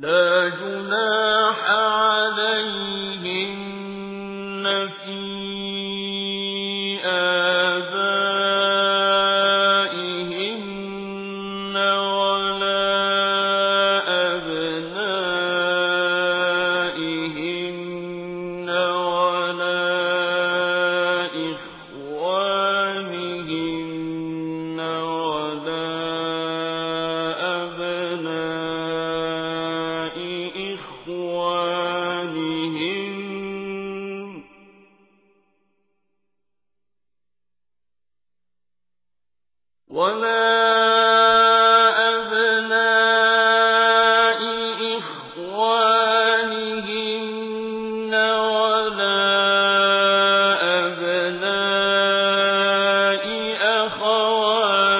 لا جناح ولا أبناء إخوانهن ولا أبناء أخواتهن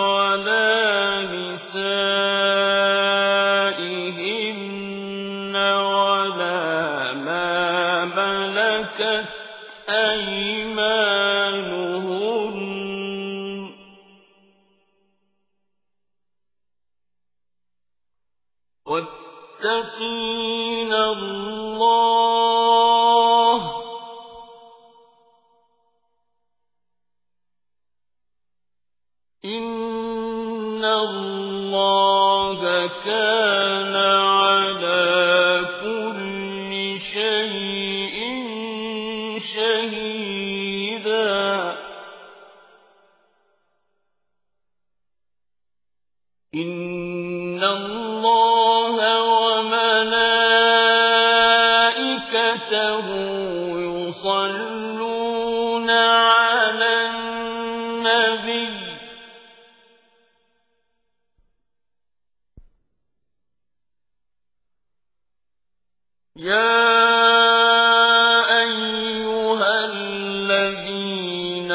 ولا نسائهن واتقين الله إن الله كان على كل شيء شهيدا إن الله يا أيها الذين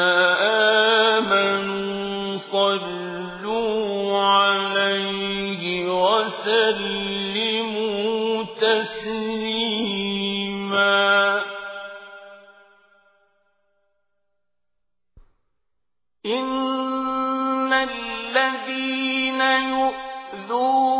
آمنوا صلوا عليه وسلموا تسليما إن الذين يؤذون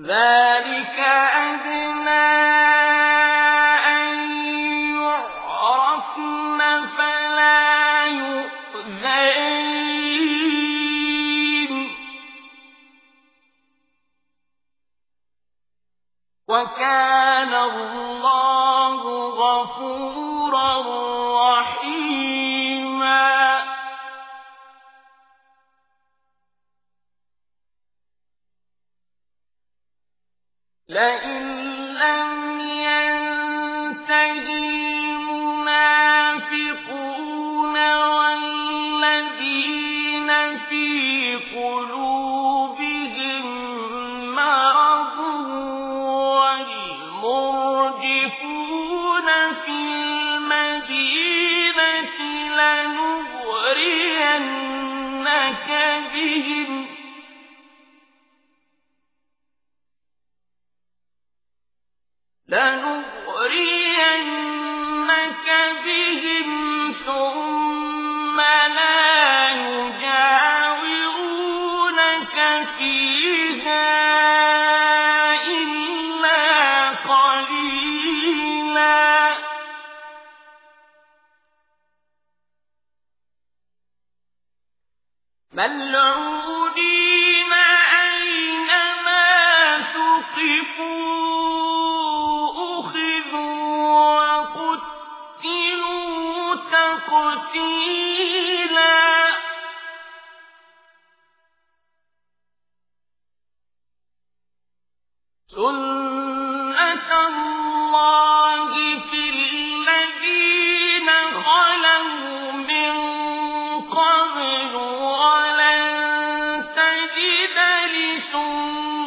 ذلك أن يعرفن فلا يؤذين وكان الله غفورا لئن لم المنافقون والذين في قلوبهم مرض والمرجفون في لنغرينك بهم ثم لا يجاورونك فيها إلا قليلا. ملعونين قتيلا. سنة الله في الذين خلوا من قبل ولن تجد لسنة